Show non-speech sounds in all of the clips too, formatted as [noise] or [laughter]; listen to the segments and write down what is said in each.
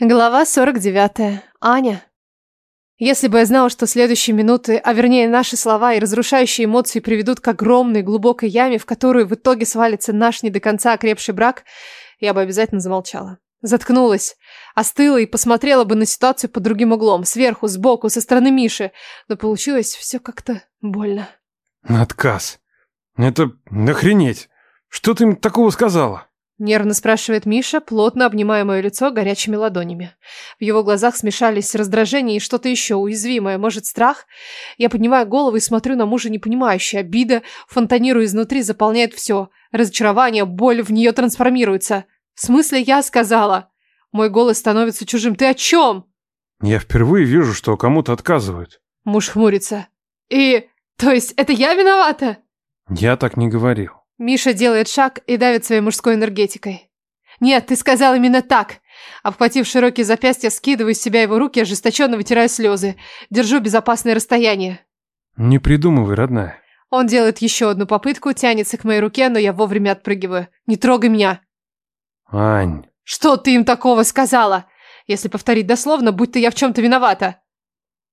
Глава 49. Аня. Если бы я знала, что следующие минуты, а вернее наши слова и разрушающие эмоции приведут к огромной глубокой яме, в которую в итоге свалится наш не до конца окрепший брак, я бы обязательно замолчала. Заткнулась, остыла и посмотрела бы на ситуацию под другим углом, сверху, сбоку, со стороны Миши. Но получилось все как-то больно. Отказ. Это охренеть. Что ты им такого сказала? Нервно спрашивает Миша, плотно обнимая мое лицо горячими ладонями. В его глазах смешались раздражение и что-то еще уязвимое, может, страх? Я поднимаю голову и смотрю на мужа непонимающе. Обида, фонтанируя изнутри, заполняет все. Разочарование, боль в нее трансформируется. В смысле я сказала? Мой голос становится чужим. Ты о чем? Я впервые вижу, что кому-то отказывают. Муж хмурится. И... То есть это я виновата? Я так не говорил. Миша делает шаг и давит своей мужской энергетикой. «Нет, ты сказал именно так!» Обхватив широкие запястья, скидываю с себя его руки, ожесточенно вытираю слезы. Держу безопасное расстояние. Не придумывай, родная. Он делает еще одну попытку, тянется к моей руке, но я вовремя отпрыгиваю. «Не трогай меня!» «Ань!» «Что ты им такого сказала? Если повторить дословно, будь-то я в чем-то виновата!»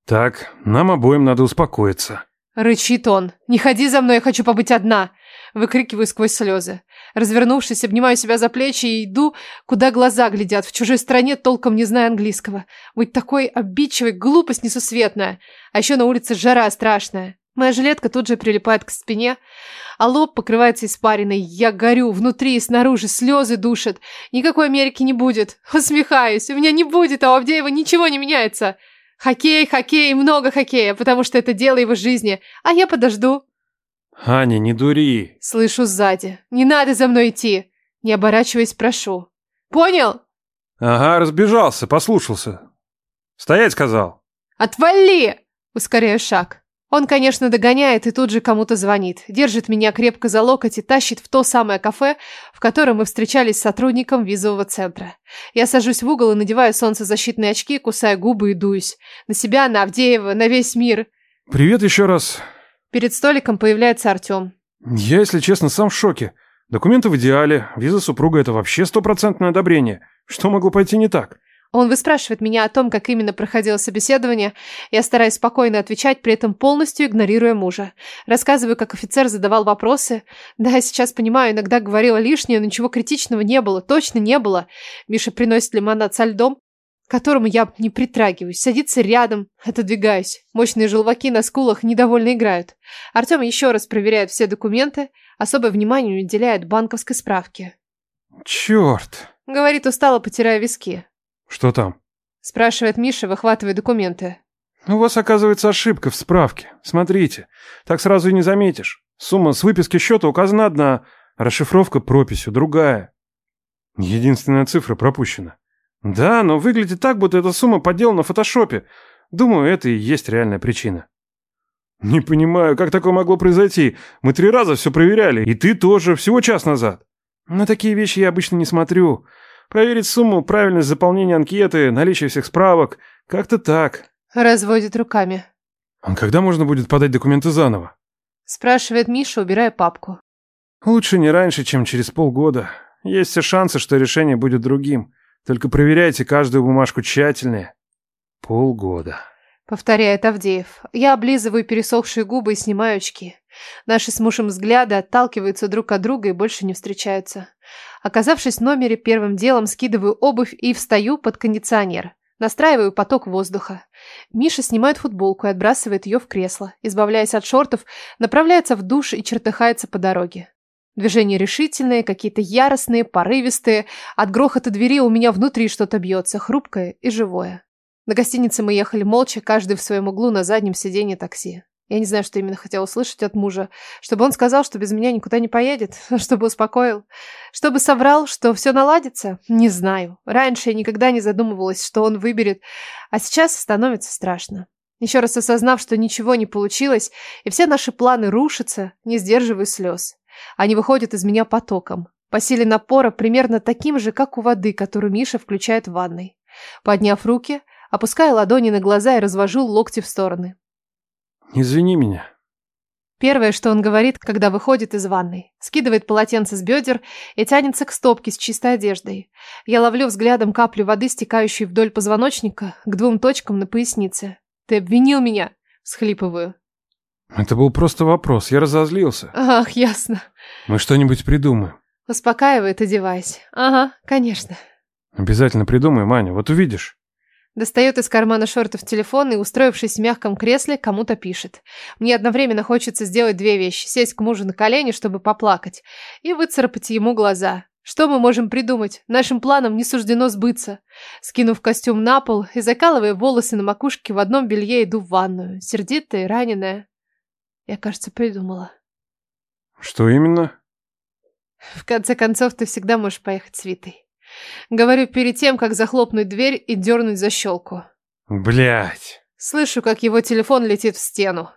«Так, нам обоим надо успокоиться!» Рычит он. «Не ходи за мной, я хочу побыть одна!» Выкрикиваю сквозь слезы. Развернувшись, обнимаю себя за плечи и иду, куда глаза глядят, в чужой стране, толком не зная английского. Быть такой обидчивой, глупость несусветная. А еще на улице жара страшная. Моя жилетка тут же прилипает к спине, а лоб покрывается испариной. Я горю внутри и снаружи, слезы душат. Никакой Америки не будет. Усмехаюсь. У меня не будет, а у Авдеева ничего не меняется. Хоккей, хоккей, много хоккея, потому что это дело его жизни. А я подожду. «Аня, не дури!» Слышу сзади. «Не надо за мной идти!» Не оборачиваясь, прошу. «Понял?» «Ага, разбежался, послушался. Стоять сказал!» «Отвали!» Ускоряю шаг. Он, конечно, догоняет и тут же кому-то звонит. Держит меня крепко за локоть и тащит в то самое кафе, в котором мы встречались с сотрудником визового центра. Я сажусь в угол и надеваю солнцезащитные очки, кусая губы и дуюсь. На себя, на Авдеева, на весь мир. «Привет еще раз. Перед столиком появляется Артем. Я, если честно, сам в шоке. Документы в идеале, виза супруга – это вообще стопроцентное одобрение. Что могло пойти не так? Он выспрашивает меня о том, как именно проходило собеседование. Я стараюсь спокойно отвечать, при этом полностью игнорируя мужа. Рассказываю, как офицер задавал вопросы. Да, я сейчас понимаю, иногда говорила лишнее, но ничего критичного не было, точно не было. Миша приносит лимонад со льдом, к которому я не притрагиваюсь, садится рядом, отодвигаюсь. Мощные желваки на скулах недовольно играют. Артем еще раз проверяет все документы, особое внимание уделяет банковской справке. «Черт!» — говорит устало, потирая виски. «Что там?» — спрашивает Миша, выхватывая документы. «У вас, оказывается, ошибка в справке. Смотрите, так сразу и не заметишь. Сумма с выписки счета указана одна, расшифровка прописью другая. Единственная цифра пропущена. Да, но выглядит так, будто эта сумма подделана в фотошопе. Думаю, это и есть реальная причина. Не понимаю, как такое могло произойти. Мы три раза все проверяли, и ты тоже, всего час назад. На такие вещи я обычно не смотрю. Проверить сумму, правильность заполнения анкеты, наличие всех справок. Как-то так. Разводит руками. А когда можно будет подать документы заново? Спрашивает Миша, убирая папку. Лучше не раньше, чем через полгода. Есть все шансы, что решение будет другим. Только проверяйте каждую бумажку тщательнее. Полгода. Повторяет Авдеев. Я облизываю пересохшие губы и снимаю очки. Наши с мужем взгляды отталкиваются друг от друга и больше не встречаются. Оказавшись в номере, первым делом скидываю обувь и встаю под кондиционер. Настраиваю поток воздуха. Миша снимает футболку и отбрасывает ее в кресло. Избавляясь от шортов, направляется в душ и чертыхается по дороге. Движения решительные, какие-то яростные, порывистые. От грохота двери у меня внутри что-то бьется, хрупкое и живое. На гостинице мы ехали молча, каждый в своем углу на заднем сиденье такси. Я не знаю, что именно хотел услышать от мужа. Чтобы он сказал, что без меня никуда не поедет. [laughs] Чтобы успокоил. Чтобы соврал, что все наладится. Не знаю. Раньше я никогда не задумывалась, что он выберет. А сейчас становится страшно. Еще раз осознав, что ничего не получилось, и все наши планы рушатся, не сдерживаю слез. Они выходят из меня потоком. По силе напора примерно таким же, как у воды, которую Миша включает в ванной. Подняв руки, опускаю ладони на глаза и развожу локти в стороны. «Извини меня». Первое, что он говорит, когда выходит из ванной. Скидывает полотенце с бедер и тянется к стопке с чистой одеждой. Я ловлю взглядом каплю воды, стекающую вдоль позвоночника, к двум точкам на пояснице. «Ты обвинил меня?» – схлипываю. Это был просто вопрос, я разозлился. «Ах, ясно». Мы что-нибудь придумаем. Успокаивает, одеваясь. «Ага, конечно». Обязательно придумаем, Аня, вот увидишь. Достает из кармана шортов телефон и, устроившись в мягком кресле, кому-то пишет. Мне одновременно хочется сделать две вещи. Сесть к мужу на колени, чтобы поплакать, и выцарапать ему глаза. Что мы можем придумать? Нашим планам не суждено сбыться. Скинув костюм на пол и закалывая волосы на макушке, в одном белье иду в ванную. Сердитая и раненая. Я, кажется, придумала. Что именно? В конце концов, ты всегда можешь поехать с Витой. Говорю перед тем, как захлопнуть дверь и дернуть защелку. Блять. Слышу, как его телефон летит в стену.